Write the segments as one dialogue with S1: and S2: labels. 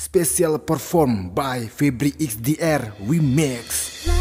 S1: Special performed by Febri XDR Remix.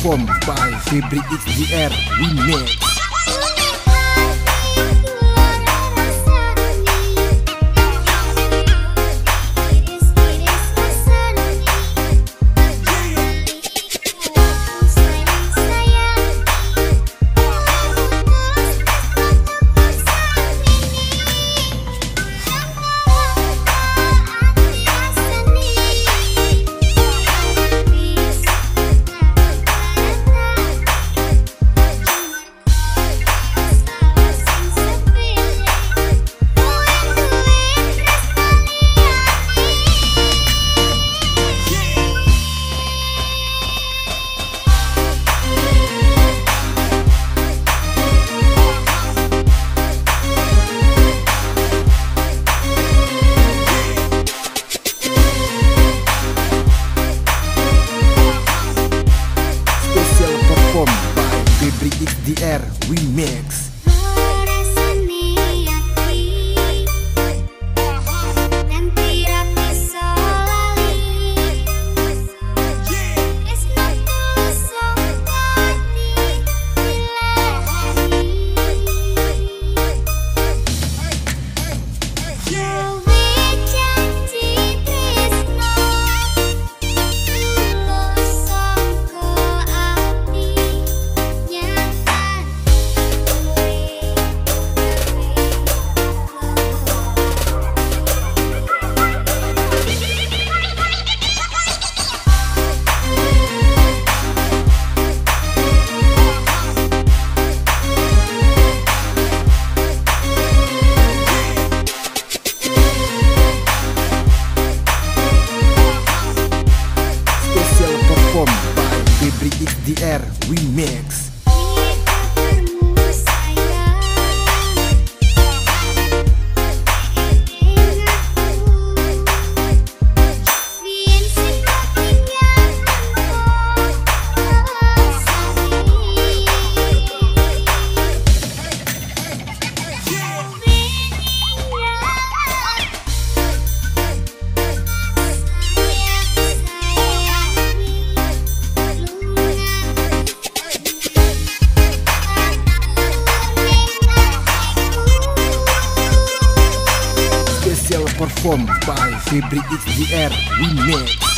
S1: Performed by Febri XDR Remix. XDR Remix Remix performed by Febri XDR Remix